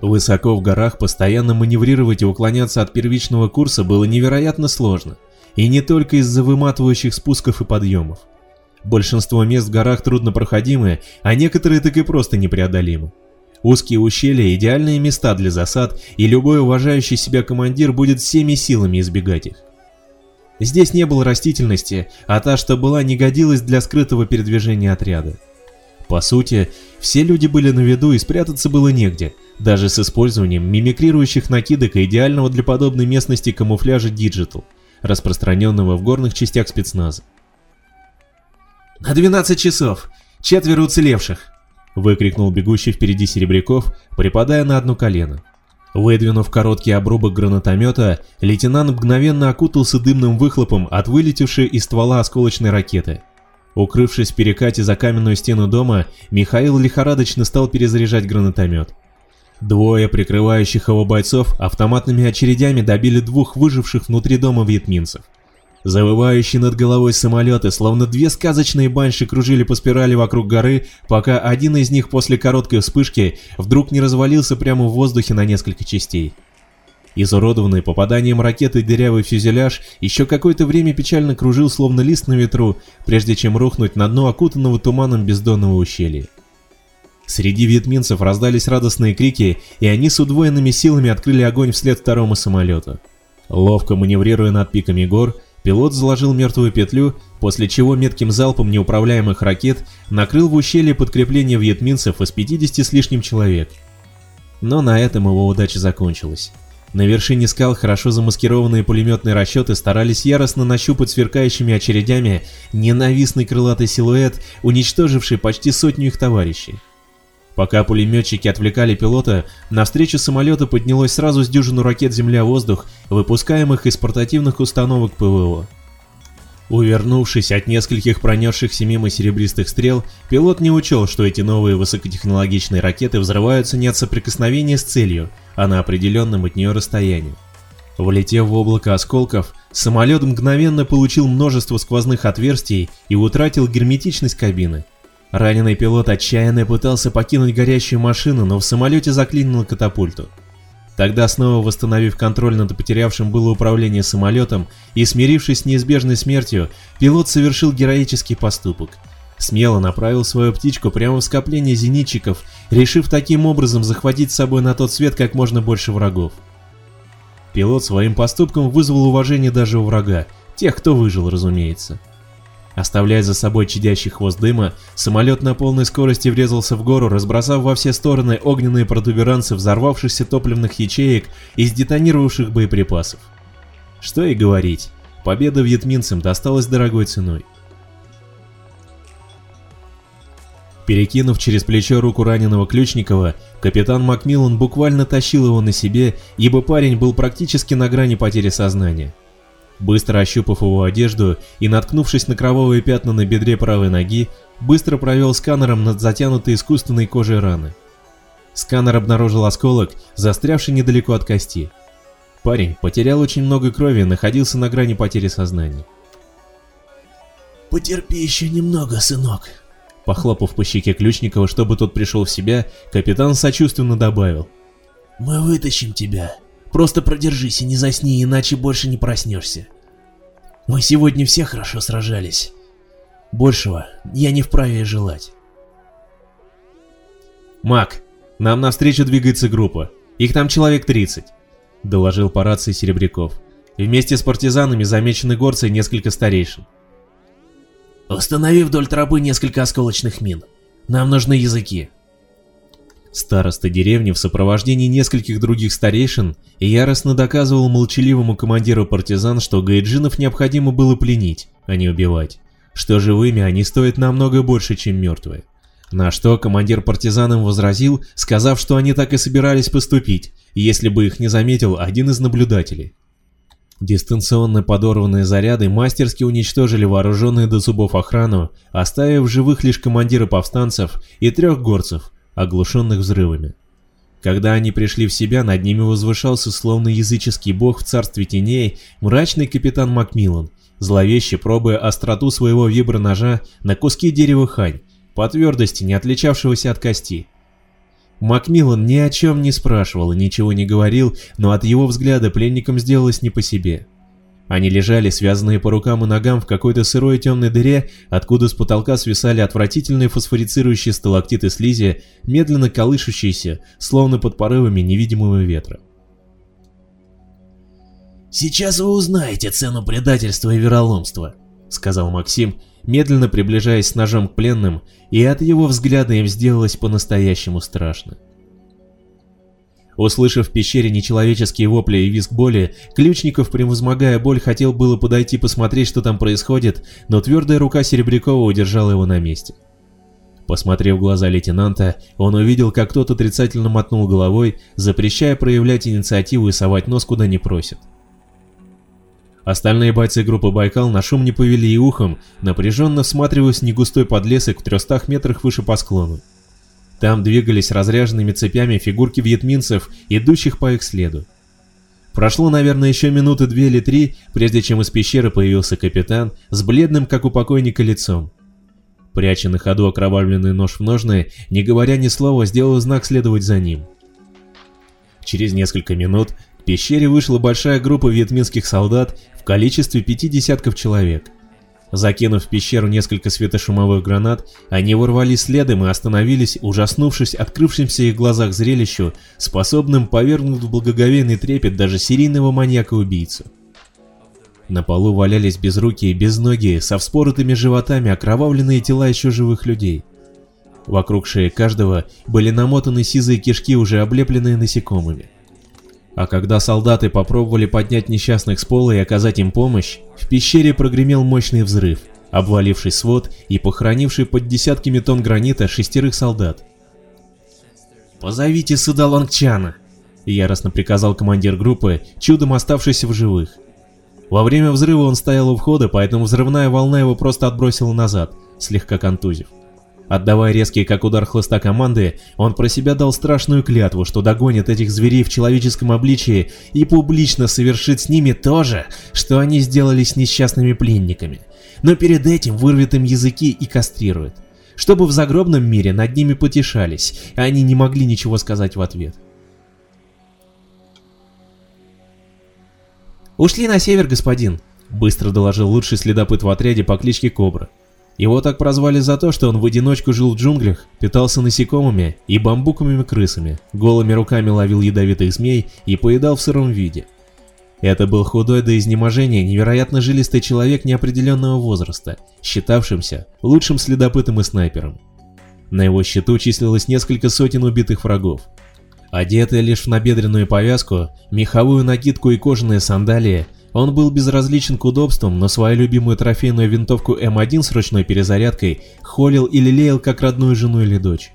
Высоко в горах постоянно маневрировать и уклоняться от первичного курса было невероятно сложно, и не только из-за выматывающих спусков и подъемов. Большинство мест в горах труднопроходимые, а некоторые так и просто непреодолимы. Узкие ущелья – идеальные места для засад, и любой уважающий себя командир будет всеми силами избегать их. Здесь не было растительности, а та, что была, не годилась для скрытого передвижения отряда. По сути, все люди были на виду и спрятаться было негде, даже с использованием мимикрирующих накидок и идеального для подобной местности камуфляжа Digital, распространенного в горных частях спецназа. «На 12 часов! Четверо уцелевших!» — выкрикнул бегущий впереди Серебряков, припадая на одно колено. Выдвинув короткий обрубок гранатомета, лейтенант мгновенно окутался дымным выхлопом от вылетевшей из ствола осколочной ракеты. Укрывшись в перекате за каменную стену дома, Михаил лихорадочно стал перезаряжать гранатомет. Двое прикрывающих его бойцов автоматными очередями добили двух выживших внутри дома вьетминцев. Завывающие над головой самолеты, словно две сказочные банши, кружили по спирали вокруг горы, пока один из них после короткой вспышки вдруг не развалился прямо в воздухе на несколько частей. Изуродованный попаданием ракеты дырявый фюзеляж еще какое-то время печально кружил словно лист на ветру, прежде чем рухнуть на дно окутанного туманом бездонного ущелья. Среди вьетминцев раздались радостные крики, и они с удвоенными силами открыли огонь вслед второму самолету. Ловко маневрируя над пиками гор, Пилот заложил мертвую петлю, после чего метким залпом неуправляемых ракет накрыл в ущелье подкрепление вьетминцев из 50 с лишним человек. Но на этом его удача закончилась. На вершине скал хорошо замаскированные пулеметные расчеты старались яростно нащупать сверкающими очередями ненавистный крылатый силуэт, уничтоживший почти сотню их товарищей. Пока пулеметчики отвлекали пилота, навстречу самолету поднялось сразу с дюжину ракет «Земля-воздух», выпускаемых из портативных установок ПВО. Увернувшись от нескольких пронесшихся мимо серебристых стрел, пилот не учел, что эти новые высокотехнологичные ракеты взрываются не от соприкосновения с целью, а на определенном от нее расстоянии. Влетев в облако осколков, самолет мгновенно получил множество сквозных отверстий и утратил герметичность кабины. Раненый пилот отчаянно пытался покинуть горящую машину, но в самолете заклинило катапульту. Тогда, снова восстановив контроль над потерявшим было управление самолетом и смирившись с неизбежной смертью, пилот совершил героический поступок. Смело направил свою птичку прямо в скопление зенитчиков, решив таким образом захватить с собой на тот свет как можно больше врагов. Пилот своим поступком вызвал уважение даже у врага, тех, кто выжил, разумеется. Оставляя за собой чадящий хвост дыма, самолет на полной скорости врезался в гору, разбросав во все стороны огненные протуберанцы взорвавшихся топливных ячеек и сдетонировавших боеприпасов. Что и говорить, победа вьетминцам досталась дорогой ценой. Перекинув через плечо руку раненого Ключникова, капитан Макмиллан буквально тащил его на себе, ибо парень был практически на грани потери сознания. Быстро ощупав его одежду и наткнувшись на кровавые пятна на бедре правой ноги, быстро провел сканером над затянутой искусственной кожей раны. Сканер обнаружил осколок, застрявший недалеко от кости. Парень потерял очень много крови и находился на грани потери сознания. «Потерпи еще немного, сынок», Похлопав по щеке Ключникова, чтобы тот пришел в себя, капитан сочувственно добавил. «Мы вытащим тебя. Просто продержись и не засни, иначе больше не проснешься. Мы сегодня все хорошо сражались. Большего я не вправе желать. «Мак, нам навстречу двигается группа. Их там человек 30», — доложил по рации Серебряков. «Вместе с партизанами замечены горцы и несколько старейшин». «Установи вдоль тропы несколько осколочных мин. Нам нужны языки», Староста деревни в сопровождении нескольких других старейшин яростно доказывал молчаливому командиру партизан, что гайджинов необходимо было пленить, а не убивать, что живыми они стоят намного больше, чем мертвые. На что командир партизанам возразил, сказав, что они так и собирались поступить, если бы их не заметил один из наблюдателей. Дистанционно подорванные заряды мастерски уничтожили вооруженные до зубов охрану, оставив живых лишь командира повстанцев и трех горцев, оглушенных взрывами. Когда они пришли в себя, над ними возвышался словно языческий бог в царстве теней мрачный капитан Макмиллан, зловеще пробуя остроту своего виброножа на куски дерева хань, по твердости не отличавшегося от кости. Макмиллан ни о чем не спрашивал и ничего не говорил, но от его взгляда пленникам сделалось не по себе. Они лежали, связанные по рукам и ногам в какой-то сырой темной дыре, откуда с потолка свисали отвратительные фосфорицирующие сталактиты слизи, медленно колышущиеся, словно под порывами невидимого ветра. «Сейчас вы узнаете цену предательства и вероломства», — сказал Максим, медленно приближаясь с ножом к пленным, и от его взгляда им сделалось по-настоящему страшно. Услышав в пещере нечеловеческие вопли и визг боли, Ключников, превозмогая боль, хотел было подойти посмотреть, что там происходит, но твердая рука Серебрякова удержала его на месте. Посмотрев в глаза лейтенанта, он увидел, как тот отрицательно мотнул головой, запрещая проявлять инициативу и совать нос куда не просит. Остальные бойцы группы «Байкал» на шум не повели и ухом, напряженно всматриваясь в негустой подлесок в 300 метрах выше по склону. Там двигались разряженными цепями фигурки вьетминцев, идущих по их следу. Прошло, наверное, еще минуты две или три, прежде чем из пещеры появился капитан с бледным, как у покойника, лицом. Пряча на ходу окровавленный нож в ножны, не говоря ни слова, сделал знак следовать за ним. Через несколько минут в пещере вышла большая группа вьетминских солдат в количестве пяти десятков человек. Закинув в пещеру несколько светошумовых гранат, они ворвались следом и остановились, ужаснувшись открывшимся их глазах зрелищу, способным повергнуть в благоговейный трепет даже серийного маньяка-убийцу. На полу валялись безрукие, безногие, со вспоротыми животами окровавленные тела еще живых людей. Вокруг шеи каждого были намотаны сизые кишки, уже облепленные насекомыми. А когда солдаты попробовали поднять несчастных с пола и оказать им помощь, в пещере прогремел мощный взрыв, обваливший свод и похоронивший под десятками тонн гранита шестерых солдат. «Позовите сюда Лонгчана!» — яростно приказал командир группы, чудом оставшийся в живых. Во время взрыва он стоял у входа, поэтому взрывная волна его просто отбросила назад, слегка контузив. Отдавая резкие как удар хлыста команды, он про себя дал страшную клятву, что догонит этих зверей в человеческом обличии и публично совершит с ними то же, что они сделали с несчастными пленниками. Но перед этим вырвет им языки и кастрирует. Чтобы в загробном мире над ними потешались, а они не могли ничего сказать в ответ. «Ушли на север, господин», — быстро доложил лучший следопыт в отряде по кличке Кобра. Его так прозвали за то, что он в одиночку жил в джунглях, питался насекомыми и бамбуковыми крысами, голыми руками ловил ядовитых змей и поедал в сыром виде. Это был худой до изнеможения невероятно жилистый человек неопределенного возраста, считавшимся лучшим следопытом и снайпером. На его счету числилось несколько сотен убитых врагов. Одетый лишь в набедренную повязку, меховую накидку и кожаные сандалии, он был безразличен к удобствам, но свою любимую трофейную винтовку М1 с ручной перезарядкой холил и лелеял как родную жену или дочь.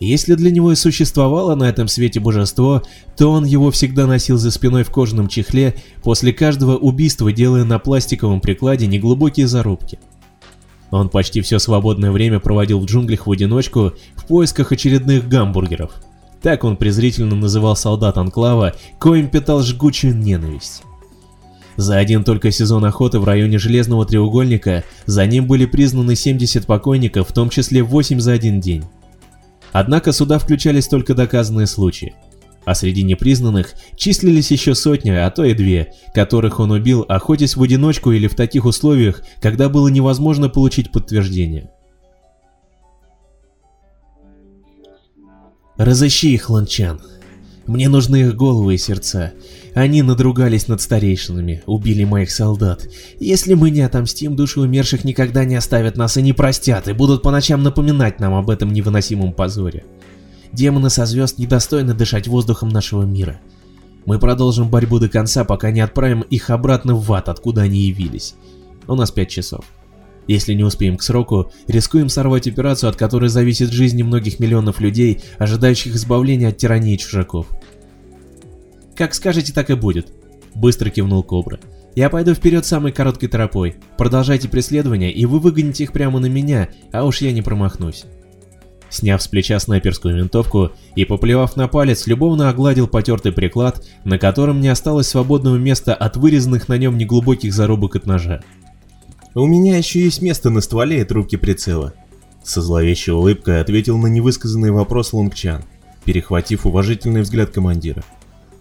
Если для него и существовало на этом свете божество, то он его всегда носил за спиной в кожаном чехле, после каждого убийства делая на пластиковом прикладе неглубокие зарубки. Он почти все свободное время проводил в джунглях в одиночку в поисках очередных гамбургеров. Так он презрительно называл солдат Анклава, коим питал жгучую ненависть. За один только сезон охоты в районе Железного треугольника за ним были признаны 70 покойников, в том числе 8 за один день. Однако сюда включались только доказанные случаи. А среди непризнанных числились еще сотни, а то и две, которых он убил, охотясь в одиночку или в таких условиях, когда было невозможно получить подтверждение. «Разыщи их, Ланчан. Мне нужны их головы и сердца. Они надругались над старейшинами, убили моих солдат. Если мы не отомстим, души умерших никогда не оставят нас и не простят, и будут по ночам напоминать нам об этом невыносимом позоре. Демоны со звезд недостойны дышать воздухом нашего мира. Мы продолжим борьбу до конца, пока не отправим их обратно в ад, откуда они явились. У нас пять часов. Если не успеем к сроку, рискуем сорвать операцию, от которой зависит жизнь многих миллионов людей, ожидающих избавления от тирании чужаков. «Как скажете, так и будет», — быстро кивнул Кобра. «Я пойду вперед самой короткой тропой. Продолжайте преследование, и вы выгоните их прямо на меня, а уж я не промахнусь». Сняв с плеча снайперскую винтовку и поплевав на палец, любовно огладил потертый приклад, на котором не осталось свободного места от вырезанных на нем неглубоких зарубок от ножа. «У меня еще есть место на стволе и трубке прицела», — со зловещей улыбкой ответил на невысказанный вопрос Лунгчан. перехватив уважительный взгляд командира.